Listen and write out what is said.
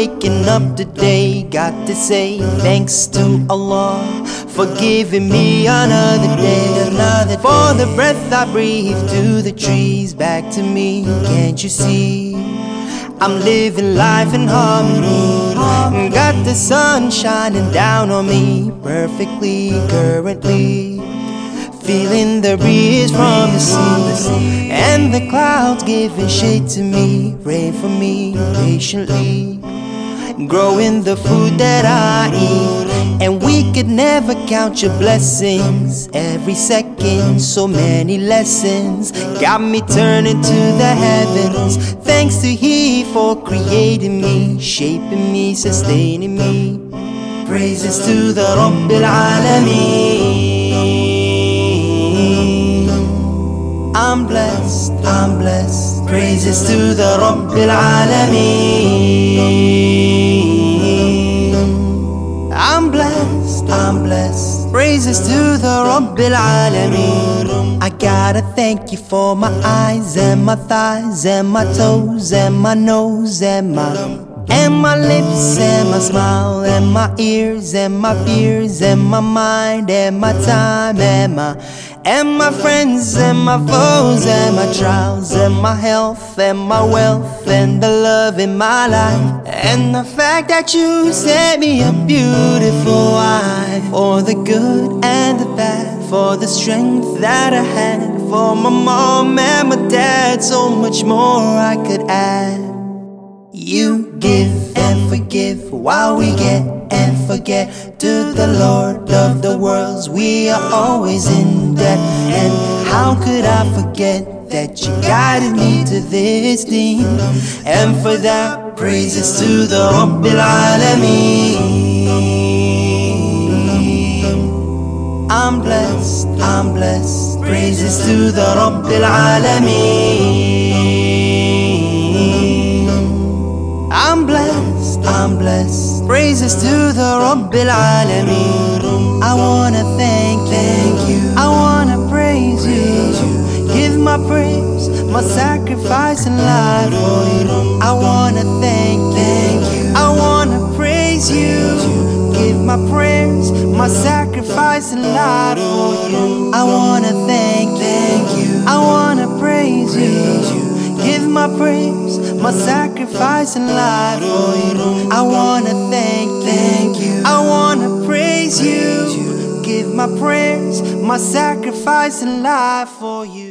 waking up today. Got to say thanks to Allah for giving me another day. Another for the breath I breathe to the trees, back to me. Can't you see? I'm living life in harmony. Got the sun shining down on me perfectly currently. Feeling the breeze from the sea and the clouds giving shade to me, rain for me patiently. Growing the food that I eat, and we could never count your blessings. Every second, so many lessons got me turning to the heavens. Thanks to He for creating me, shaping me, sustaining me. Praises to the Rabbil Alameen. I'm blessed, I'm blessed. Praises to the Rabbil Alameen. Praises to the Rabbil Alameen. I gotta thank you for my eyes and my thighs and my toes and my nose and my and my lips and my smile and my ears and my fears and my mind and my time and my and my friends and my foes and my trials and my health and my wealth and the love in my life and the fact that you set me a beautiful wife for the good and the bad for the strength that I had for my mom and my dad so much more I could add you give and forgive while we get and forget to the Lord of the worlds. We are always in debt. And how could I forget that you guided me to this thing? And for that, praises to the Rabbil Alameen. I'm blessed. Praises to the Rabbil Alameen. I'm blessed, I'm blessed. Praises to the Rabbil Alameen. I wanna thank, thank you. I wanna praise you. Give my praise, my sacrifice and life for you. I wanna thank, thank you. I wanna praise you. My prayers, my sacrifice and life for you. I wanna thank, thank you. I wanna praise you give my praise, my sacrifice and life for you. I wanna thank, thank you. I wanna praise you. Give my praise, my sacrifice and life for you.